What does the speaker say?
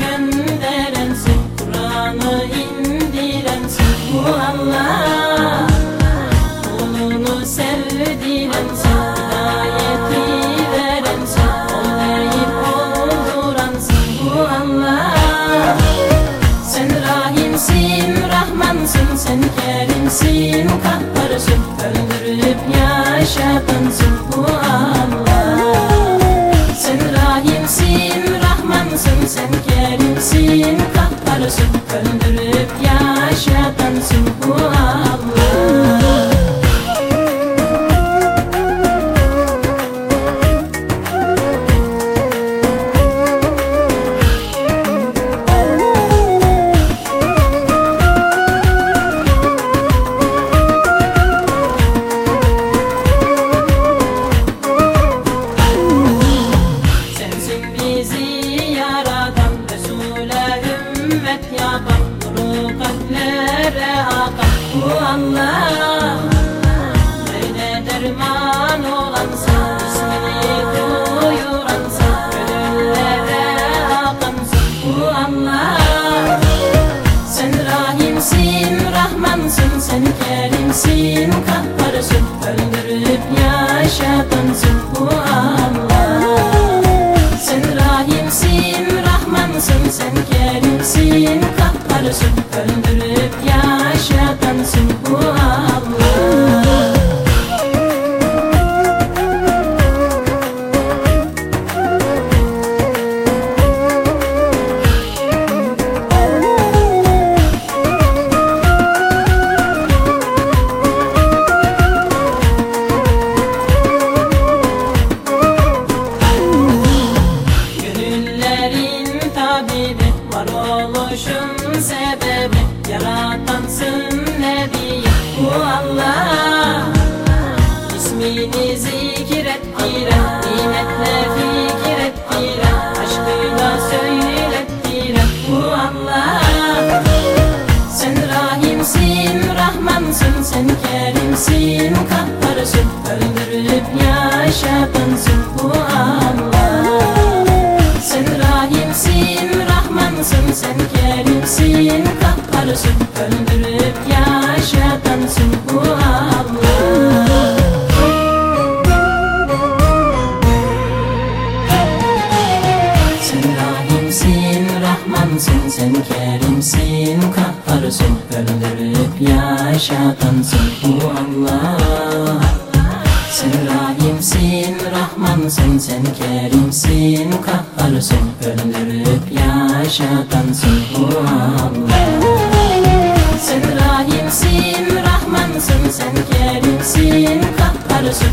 Gönderensin Kur'an'ı indirensin. Bu Allah Kulunu sevdirensin Hidayeti verensin Ol deyip olduransın Bu Allah Sen Rahimsin, Rahmansın Sen Kerimsin, Kahharsın Öldürüp yaşatansın Bu Allah Kerimsin, Kahharsın Öldürüp akan Bu Allah Böyle derman Bu Allah Sen Rahimsin, Rahmansın. Sen Kerimsin, Kahharsın Öldürüp Varoluşun sebebi Yaratansın nebi Bu Allah. İsmini zikrettiren Nimetle fikir ettiren Aşkıyla söylettiren Bu Allah. Sen Rahimsin, Rahmansın, sen Kerimsin, Kahharsın, öldürüp yaşatansın bu Allah. Sen Rahimsin, Rahmansın, sen Kerimsin, Kahharsın, öldürüp yaşatansın bu Allah. Sen Rahimsin, Rahmansın, sen Kerimsin, Kahharsın, öldürüp yaşatansın bu Allah. Sen Rahimsin, Rahmansın, sen Kerimsin, Kahharsın, öldürüp bu Allah. Sen Rahimsin, Rahmansın, sen Kerimsin, Kahharsın,